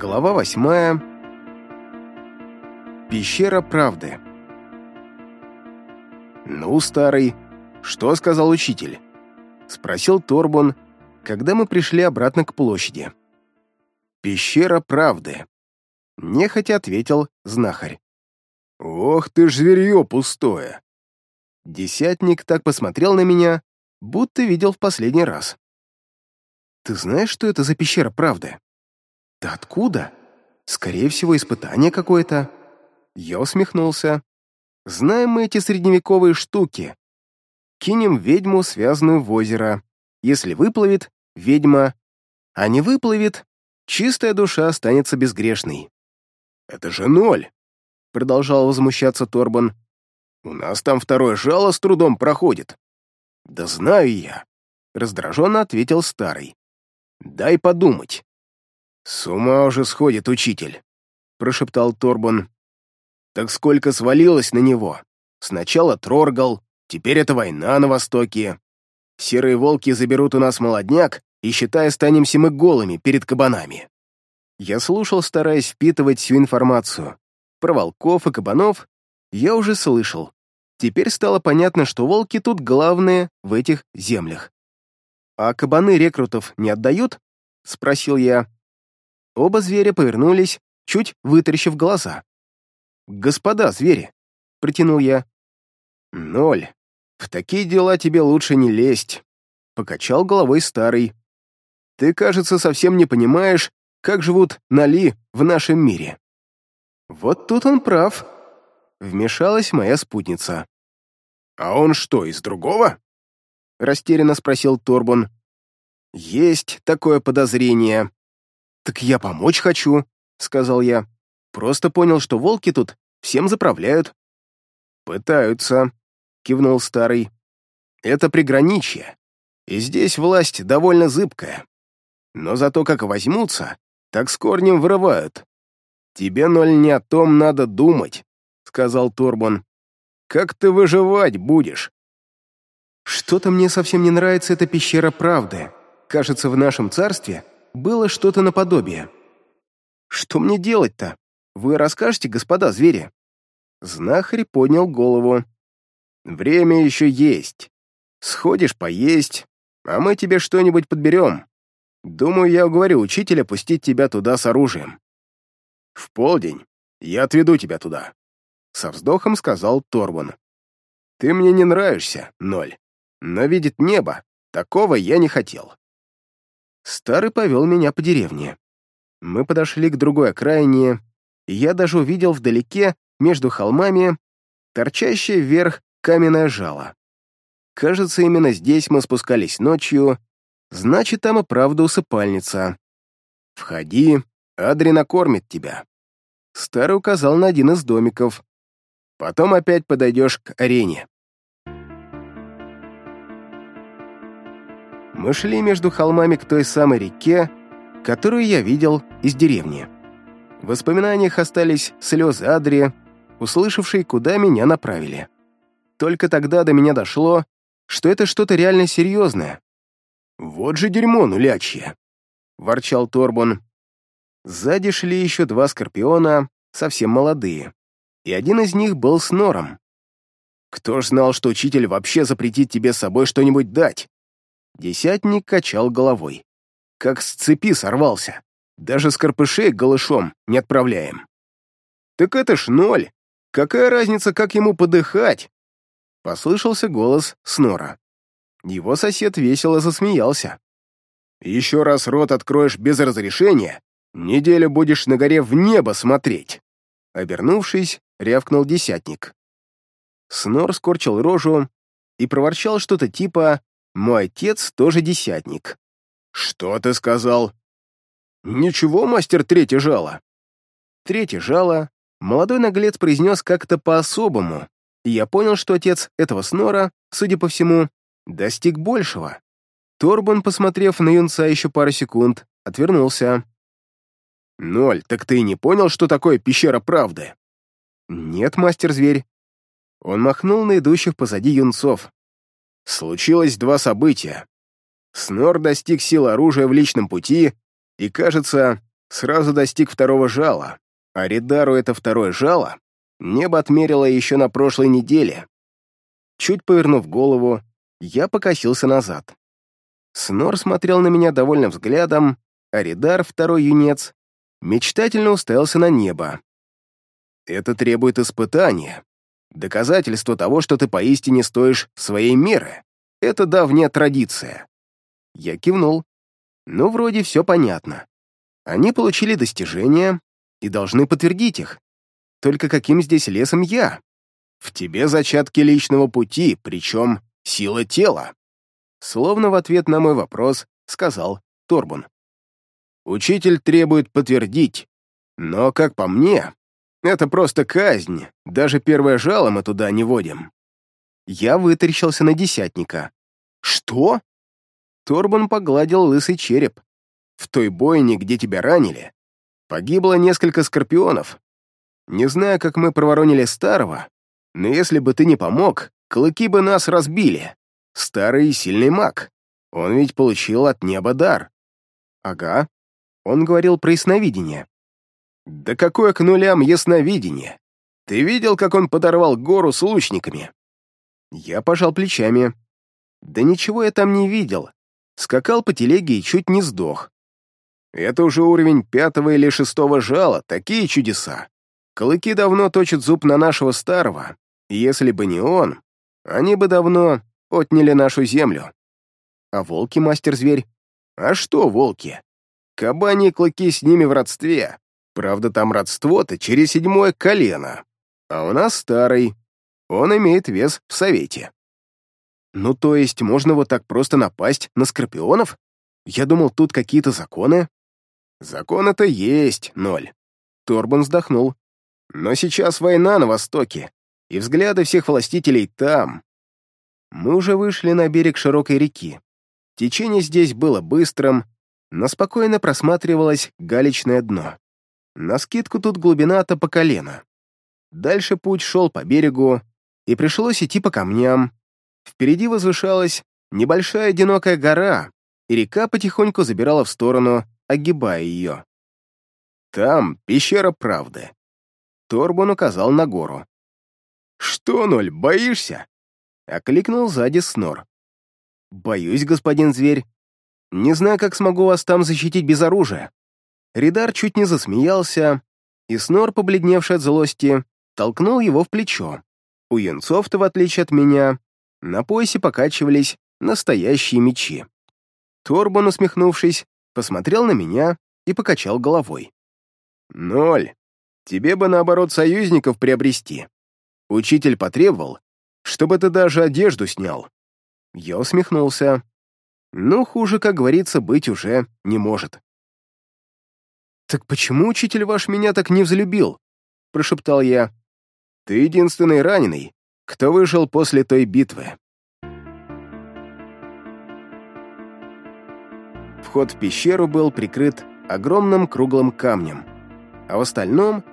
Глава восьмая. Пещера правды. «Ну, старый, что сказал учитель?» — спросил Торбун, когда мы пришли обратно к площади. «Пещера правды», — нехотя ответил знахарь. «Ох ты ж зверье пустое!» Десятник так посмотрел на меня, будто видел в последний раз. «Ты знаешь, что это за пещера правды?» Да откуда? Скорее всего, испытание какое-то. Я усмехнулся. Знаем мы эти средневековые штуки. Кинем ведьму, связанную в озеро. Если выплывет, ведьма. А не выплывет, чистая душа останется безгрешной. «Это же ноль!» — продолжал возмущаться Торбан. «У нас там второе жало с трудом проходит». «Да знаю я», — раздраженно ответил Старый. «Дай подумать». «С ума уже сходит учитель», — прошептал Торбан. «Так сколько свалилось на него? Сначала Троргал, теперь это война на Востоке. Серые волки заберут у нас молодняк, и, считай, останемся мы голыми перед кабанами». Я слушал, стараясь впитывать всю информацию. Про волков и кабанов я уже слышал. Теперь стало понятно, что волки тут главные в этих землях. «А кабаны рекрутов не отдают?» — спросил я. Оба зверя повернулись, чуть вытаращив глаза. «Господа звери!» — протянул я. «Ноль. В такие дела тебе лучше не лезть», — покачал головой старый. «Ты, кажется, совсем не понимаешь, как живут Нали в нашем мире». «Вот тут он прав», — вмешалась моя спутница. «А он что, из другого?» — растерянно спросил Торбун. «Есть такое подозрение», «Так я помочь хочу», — сказал я. «Просто понял, что волки тут всем заправляют». «Пытаются», — кивнул старый. «Это приграничье, и здесь власть довольно зыбкая. Но зато как возьмутся, так с корнем вырывают. Тебе, ноль, не о том надо думать», — сказал Торбон. «Как ты выживать будешь?» «Что-то мне совсем не нравится эта пещера правды. Кажется, в нашем царстве было что-то наподобие. «Что мне делать-то? Вы расскажете, господа звери?» Знахарь поднял голову. «Время еще есть. Сходишь поесть, а мы тебе что-нибудь подберем. Думаю, я уговорю учителя пустить тебя туда с оружием». «В полдень я отведу тебя туда», — со вздохом сказал Торван. «Ты мне не нравишься, Ноль, но видит небо, такого я не хотел». Старый повел меня по деревне. Мы подошли к другой окраине, и я даже увидел вдалеке, между холмами, торчащее вверх каменное жало. Кажется, именно здесь мы спускались ночью, значит, там и правда усыпальница. «Входи, Адри накормит тебя». Старый указал на один из домиков. «Потом опять подойдешь к арене». Мы шли между холмами к той самой реке, которую я видел из деревни. В воспоминаниях остались слезы Адри, услышавшей, куда меня направили. Только тогда до меня дошло, что это что-то реально серьезное. «Вот же дерьмо нулячье!» — ворчал Торбон. Сзади шли еще два скорпиона, совсем молодые, и один из них был с нором. «Кто ж знал, что учитель вообще запретит тебе с собой что-нибудь дать?» Десятник качал головой. Как с цепи сорвался. Даже с карпышей голышом не отправляем. Так это ж ноль. Какая разница, как ему подыхать? Послышался голос Снора. Его сосед весело засмеялся. «Еще раз рот откроешь без разрешения, неделю будешь на горе в небо смотреть!» Обернувшись, рявкнул десятник. Снор скорчил рожу и проворчал что-то типа мой отец тоже десятник. «Что ты сказал?» «Ничего, мастер третий жало». Третий жало молодой наглец произнес как-то по-особому, и я понял, что отец этого снора, судя по всему, достиг большего. Торбан, посмотрев на юнца еще пару секунд, отвернулся. «Ноль, так ты и не понял, что такое пещера правды?» «Нет, мастер-зверь». Он махнул на идущих позади юнцов случилось два события. Снор достиг сил оружия в личном пути и, кажется, сразу достиг второго жала, а Ридару это второе жало небо отмерило еще на прошлой неделе. Чуть повернув голову, я покосился назад. Снор смотрел на меня довольным взглядом, а Ридар, второй юнец, мечтательно уставился на небо. «Это требует испытания», Доказательство того, что ты поистине стоишь своей меры. Это давняя традиция. Я кивнул. Ну, вроде все понятно. Они получили достижения и должны подтвердить их. Только каким здесь лесом я? В тебе зачатки личного пути, причем сила тела. Словно в ответ на мой вопрос сказал Торбун. Учитель требует подтвердить, но, как по мне, это просто казнь, даже первое жало мы туда не водим». Я вытаращился на десятника. «Что?» Торбан погладил лысый череп. «В той бойне, где тебя ранили, погибло несколько скорпионов. Не знаю, как мы проворонили старого, но если бы ты не помог, клыки бы нас разбили. Старый и сильный маг. Он ведь получил от неба дар». «Ага», — он говорил про ясновидение. Да какое к нулям ясновидение! Ты видел, как он подорвал гору с лучниками?» Я пожал плечами. «Да ничего я там не видел. Скакал по телеге и чуть не сдох. Это уже уровень пятого или шестого жала, такие чудеса. Клыки давно точат зуб на нашего старого. Если бы не он, они бы давно отняли нашу землю. А волки, мастер-зверь? А что волки? Кабани и клыки с ними в родстве. Правда, там родство-то через седьмое колено, а у нас старый. Он имеет вес в совете. Ну, то есть можно вот так просто напасть на скорпионов? Я думал, тут какие-то законы. Законы-то есть, ноль. Торбан вздохнул. Но сейчас война на Востоке, и взгляды всех властителей там. Мы уже вышли на берег широкой реки. Течение здесь было быстрым, но спокойно просматривалось галечное дно. На скидку тут глубина то по колено. Дальше путь шел по берегу, и пришлось идти по камням. Впереди возвышалась небольшая одинокая гора, и река потихоньку забирала в сторону, огибая ее. «Там пещера правды». Торбун указал на гору. «Что, Ноль, боишься?» — окликнул сзади Снор. «Боюсь, господин зверь. Не знаю, как смогу вас там защитить без оружия. Ридар чуть не засмеялся, и Снор, побледневший от злости, толкнул его в плечо. У юнцов-то, в отличие от меня, на поясе покачивались настоящие мечи. Торбон усмехнувшись, посмотрел на меня и покачал головой. «Ноль. Тебе бы, наоборот, союзников приобрести. Учитель потребовал, чтобы ты даже одежду снял». Я усмехнулся. «Ну, хуже, как говорится, быть уже не может». «Так почему учитель ваш меня так не взлюбил?» — прошептал я. «Ты единственный раненый, кто выжил после той битвы». Вход в пещеру был прикрыт огромным круглым камнем, а в остальном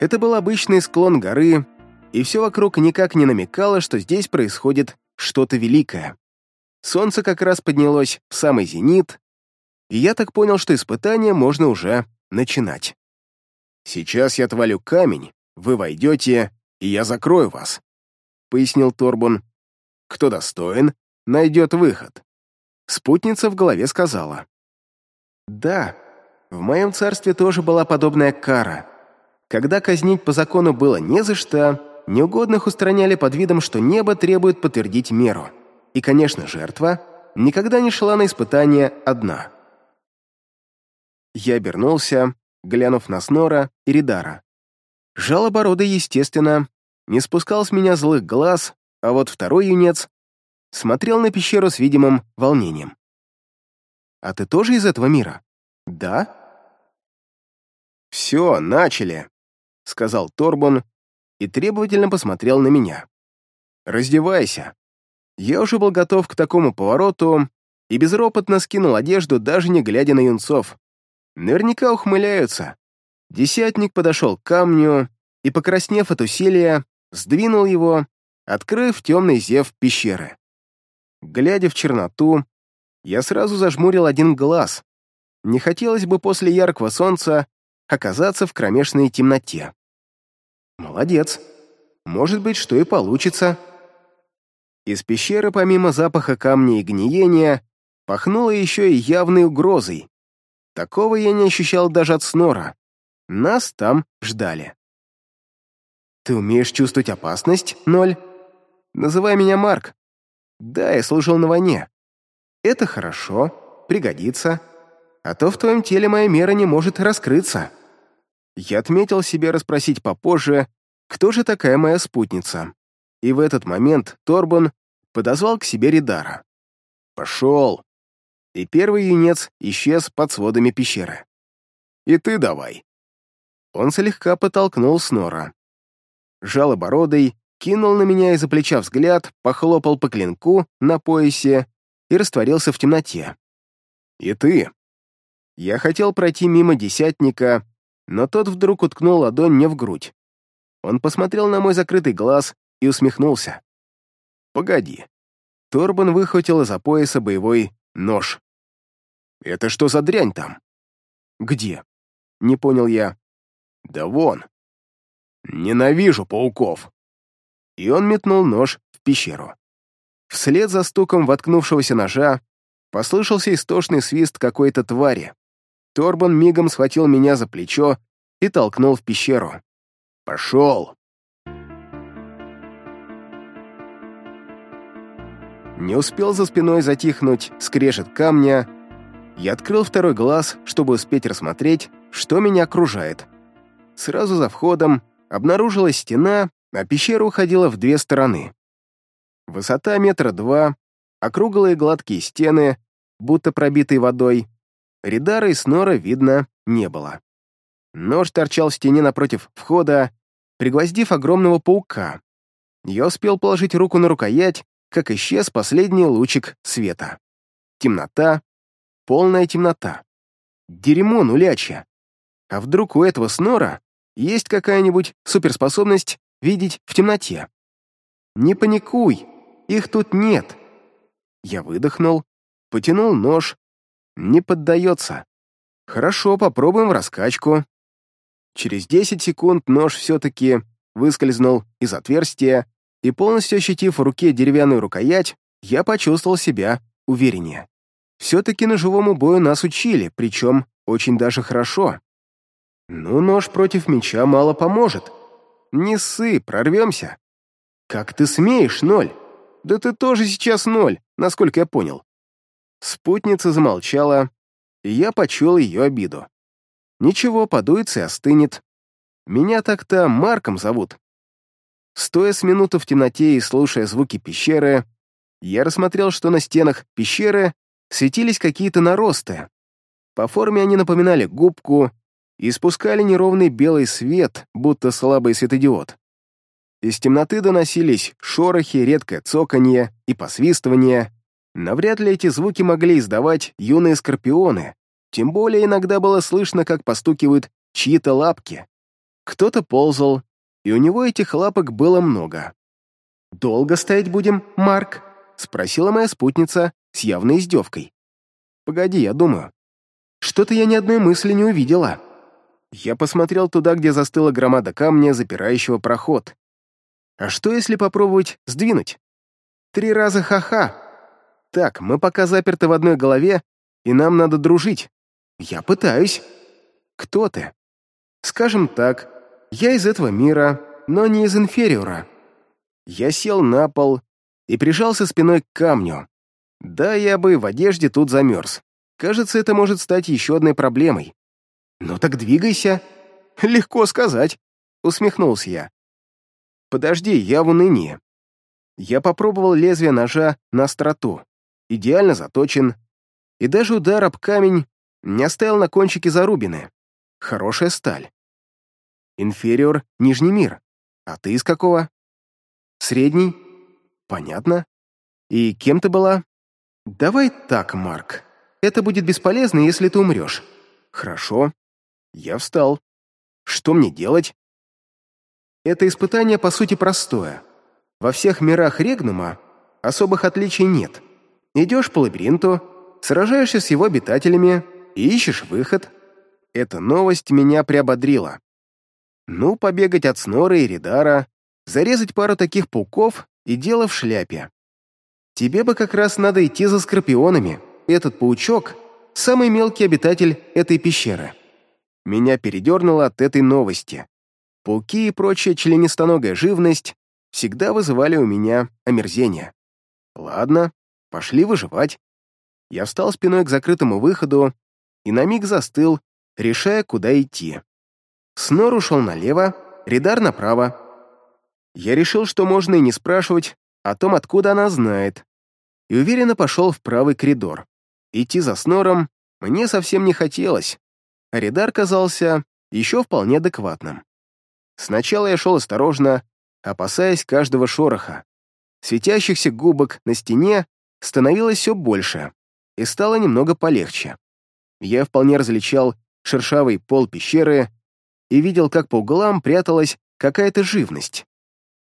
это был обычный склон горы, и все вокруг никак не намекало, что здесь происходит что-то великое. Солнце как раз поднялось в самый зенит, и я так понял, что испытание можно уже начинать. «Сейчас я отвалю камень, вы войдете, и я закрою вас», — пояснил Торбун. «Кто достоин, найдет выход». Спутница в голове сказала. «Да, в моем царстве тоже была подобная кара. Когда казнить по закону было не за что, неугодных устраняли под видом, что небо требует подтвердить меру. И, конечно, жертва никогда не шла на испытание одна». Я обернулся, глянув на Снора и Ридара. Жалоборода, естественно, не спускал с меня злых глаз, а вот второй юнец смотрел на пещеру с видимым волнением. «А ты тоже из этого мира?» «Да?» «Все, начали», — сказал Торбон и требовательно посмотрел на меня. «Раздевайся». Я уже был готов к такому повороту и безропотно скинул одежду, даже не глядя на юнцов. Наверняка ухмыляются. Десятник подошел к камню и, покраснев от усилия, сдвинул его, открыв темный зев пещеры. Глядя в черноту, я сразу зажмурил один глаз. Не хотелось бы после яркого солнца оказаться в кромешной темноте. Молодец. Может быть, что и получится. Из пещеры, помимо запаха камня и гниения, пахнуло еще и явной угрозой. Такого я не ощущал даже от снора. Нас там ждали. «Ты умеешь чувствовать опасность, Ноль?» «Называй меня Марк. Да, я служил на войне. Это хорошо, пригодится. А то в твоем теле моя мера не может раскрыться». Я отметил себе расспросить попозже, кто же такая моя спутница. И в этот момент Торбан подозвал к себе Ридара. «Пошел!» и первый юнец исчез под сводами пещеры. «И ты давай!» Он слегка потолкнул Снора. Жалобородый кинул на меня из-за плеча взгляд, похлопал по клинку на поясе и растворился в темноте. «И ты?» Я хотел пройти мимо десятника, но тот вдруг уткнул ладонь мне в грудь. Он посмотрел на мой закрытый глаз и усмехнулся. «Погоди». Торбан выхватил из-за пояса боевой Нож. Это что за дрянь там? Где? Не понял я. Да вон. Ненавижу пауков. И он метнул нож в пещеру. Вслед за стуком воткнувшегося ножа послышался истошный свист какой-то твари. Торбан мигом схватил меня за плечо и толкнул в пещеру. «Пошел!» Не успел за спиной затихнуть скрежет камня. Я открыл второй глаз, чтобы успеть рассмотреть, что меня окружает. Сразу за входом обнаружилась стена, а пещера уходила в две стороны. Высота метра два, округлые гладкие стены, будто пробитые водой. Ридара и снора видно не было. Нож торчал в стене напротив входа, пригвоздив огромного паука. Я успел положить руку на рукоять, как исчез последний лучик света. Темнота, полная темнота. Дерьмо нулячье. А вдруг у этого снора есть какая-нибудь суперспособность видеть в темноте? Не паникуй, их тут нет. Я выдохнул, потянул нож. Не поддается. Хорошо, попробуем в раскачку. Через 10 секунд нож все-таки выскользнул из отверстия и, полностью ощутив в руке деревянную рукоять, я почувствовал себя увереннее. Все-таки на живому бою нас учили, причем очень даже хорошо. Ну, нож против меча мало поможет. Не ссы, прорвемся. Как ты смеешь, ноль? Да ты тоже сейчас ноль, насколько я понял. Спутница замолчала, и я почел ее обиду. Ничего, подуется и остынет. Меня так-то Марком зовут, Стоя с минуту в темноте и слушая звуки пещеры, я рассмотрел, что на стенах пещеры светились какие-то наросты. По форме они напоминали губку и испускали неровный белый свет, будто слабый светодиод. Из темноты доносились шорохи, редкое цоканье и посвистывание. Навряд ли эти звуки могли издавать юные скорпионы, тем более иногда было слышно, как постукивают чьи-то лапки. Кто-то ползал, и у него этих лапок было много. «Долго стоять будем, Марк?» — спросила моя спутница с явной издевкой. «Погоди, я думаю. Что-то я ни одной мысли не увидела». Я посмотрел туда, где застыла громада камня, запирающего проход. «А что, если попробовать сдвинуть?» «Три раза ха-ха!» «Так, мы пока заперты в одной голове, и нам надо дружить. Я пытаюсь». «Кто ты?» «Скажем так, я из этого мира, но не из инфериора. Я сел на пол и прижался спиной к камню. Да, я бы в одежде тут замерз. Кажется, это может стать еще одной проблемой. «Ну так двигайся!» «Легко сказать!» — усмехнулся я. «Подожди, я в унынии. Я попробовал лезвие ножа на остроту. Идеально заточен. И даже удар об камень не оставил на кончике зарубины. Хорошая сталь. Инфериор — Нижний мир. А ты из какого? Средний. Понятно. И кем ты была? Давай так, Марк. Это будет бесполезно, если ты умрешь. Хорошо. Я встал. Что мне делать? Это испытание, по сути, простое. Во всех мирах Регнума особых отличий нет. Идешь по лабиринту, сражаешься с его обитателями и ищешь выход. Эта новость меня приободрила. Ну, побегать от Снора и Ридара, зарезать пару таких пауков и дело в шляпе. Тебе бы как раз надо идти за скорпионами. Этот паучок — самый мелкий обитатель этой пещеры. Меня передернуло от этой новости. Пауки и прочая членистоногая живность всегда вызывали у меня омерзение. Ладно, пошли выживать. Я встал спиной к закрытому выходу и на миг застыл, решая, куда идти. Снор ушел налево, Ридар направо. Я решил, что можно и не спрашивать о том, откуда она знает, и уверенно пошел в правый коридор. Идти за Снором мне совсем не хотелось, а Ридар казался еще вполне адекватным. Сначала я шел осторожно, опасаясь каждого шороха. Светящихся губок на стене становилось все больше, и стало немного полегче. Я вполне различал шершавый пол пещеры, и видел, как по углам пряталась какая-то живность.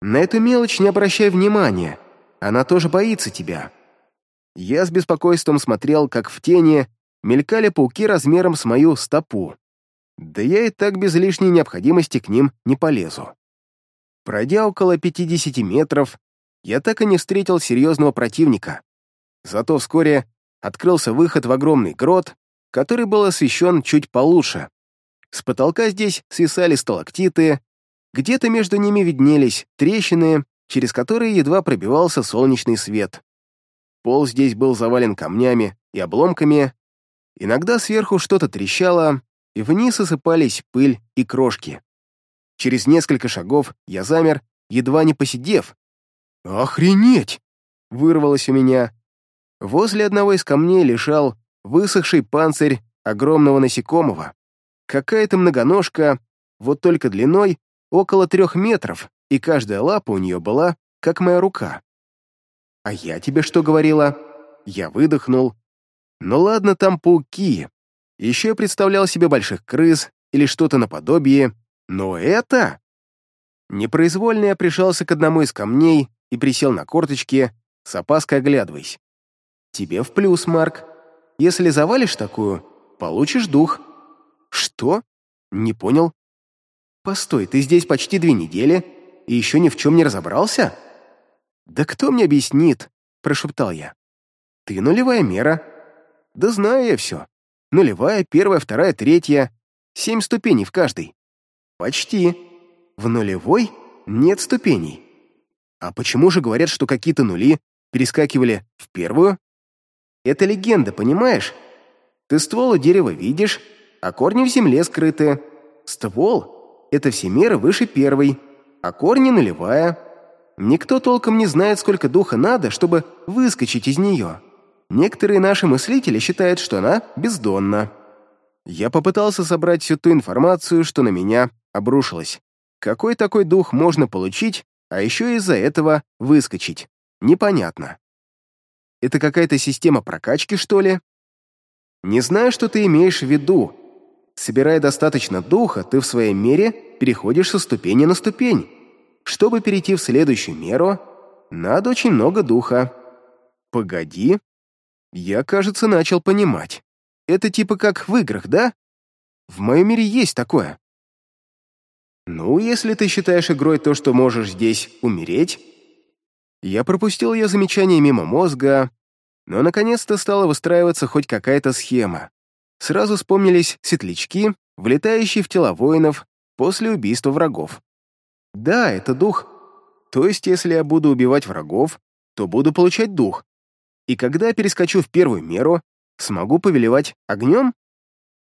На эту мелочь не обращай внимания, она тоже боится тебя. Я с беспокойством смотрел, как в тени мелькали пауки размером с мою стопу. Да я и так без лишней необходимости к ним не полезу. Пройдя около 50 метров, я так и не встретил серьезного противника. Зато вскоре открылся выход в огромный грот, который был освещен чуть получше, с потолка здесь свисали сталактиты, где-то между ними виднелись трещины, через которые едва пробивался солнечный свет. Пол здесь был завален камнями и обломками, иногда сверху что-то трещало, и вниз осыпались пыль и крошки. Через несколько шагов я замер, едва не посидев. «Охренеть!» — вырвалось у меня. Возле одного из камней лежал высохший панцирь огромного насекомого. Какая-то многоножка, вот только длиной около трех метров, и каждая лапа у нее была, как моя рука. «А я тебе что говорила?» Я выдохнул. «Ну ладно, там пауки. Еще я представлял себе больших крыс или что-то наподобие, но это...» Непроизвольно я прижался к одному из камней и присел на корточки, с опаской оглядываясь. «Тебе в плюс, Марк. Если завалишь такую, получишь дух». Что? Не понял. Постой, ты здесь почти две недели и еще ни в чем не разобрался? Да кто мне объяснит? Прошептал я. Ты нулевая мера. Да знаю я все. Нулевая, первая, вторая, третья. Семь ступеней в каждой. Почти. В нулевой нет ступеней. А почему же говорят, что какие-то нули перескакивали в первую? Это легенда, понимаешь? Ты ствол у дерева видишь, а корни в земле скрыты. Ствол — это все меры выше первой, а корни — нулевая. Никто толком не знает, сколько духа надо, чтобы выскочить из нее. Некоторые наши мыслители считают, что она бездонна. Я попытался собрать всю ту информацию, что на меня обрушилась. Какой такой дух можно получить, а еще из-за этого выскочить? Непонятно. Это какая-то система прокачки, что ли? Не знаю, что ты имеешь в виду, Собирая достаточно духа, ты в своей мере переходишь со ступени на ступень. Чтобы перейти в следующую меру, надо очень много духа. Погоди. Я, кажется, начал понимать. Это типа как в играх, да? В моем мире есть такое. Ну, если ты считаешь игрой то, что можешь здесь умереть... Я пропустил ее замечание мимо мозга, но наконец-то стала выстраиваться хоть какая-то схема. Сразу вспомнились светлячки, влетающие в тела воинов после убийства врагов. Да, это дух. То есть, если я буду убивать врагов, то буду получать дух. И когда перескочу в первую меру, смогу повелевать огнем?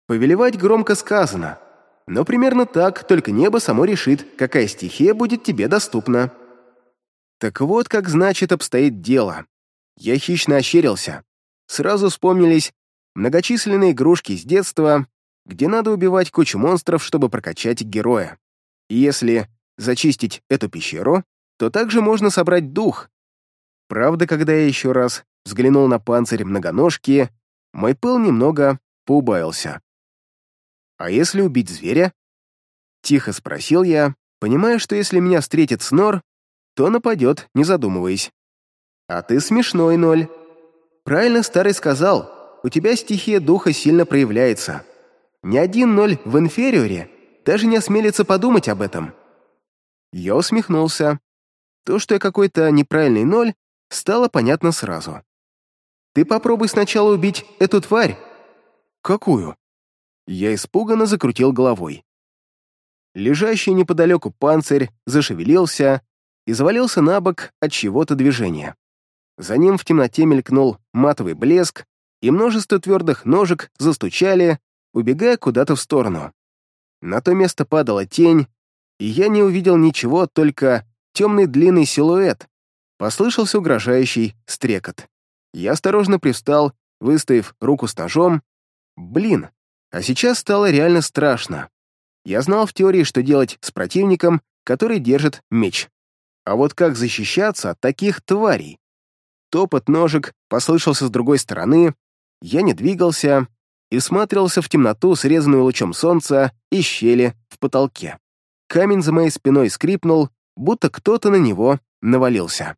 Повелевать громко сказано, но примерно так, только небо само решит, какая стихия будет тебе доступна. Так вот, как значит обстоит дело. Я хищно ощерился. Сразу вспомнились многочисленные игрушки с детства, где надо убивать кучу монстров, чтобы прокачать героя. И если зачистить эту пещеру, то также можно собрать дух. Правда, когда я еще раз взглянул на панцирь многоножки, мой пыл немного поубавился. «А если убить зверя?» Тихо спросил я, понимая, что если меня встретит Снор, то нападет, не задумываясь. «А ты смешной, Ноль». «Правильно старый сказал, у тебя стихия духа сильно проявляется. Ни один ноль в инфериоре даже не осмелится подумать об этом». Я усмехнулся. То, что я какой-то неправильный ноль, стало понятно сразу. «Ты попробуй сначала убить эту тварь». «Какую?» Я испуганно закрутил головой. Лежащий неподалеку панцирь зашевелился и завалился на бок от чего-то движения. За ним в темноте мелькнул матовый блеск, и множество твердых ножек застучали, убегая куда-то в сторону. На то место падала тень, и я не увидел ничего, только темный длинный силуэт. Послышался угрожающий стрекот. Я осторожно привстал, выставив руку с ножом. Блин, а сейчас стало реально страшно. Я знал в теории, что делать с противником, который держит меч. А вот как защищаться от таких тварей? Топот ножек послышался с другой стороны, я не двигался и смотрелся в темноту, срезанную лучом солнца, и щели в потолке. Камень за моей спиной скрипнул, будто кто-то на него навалился.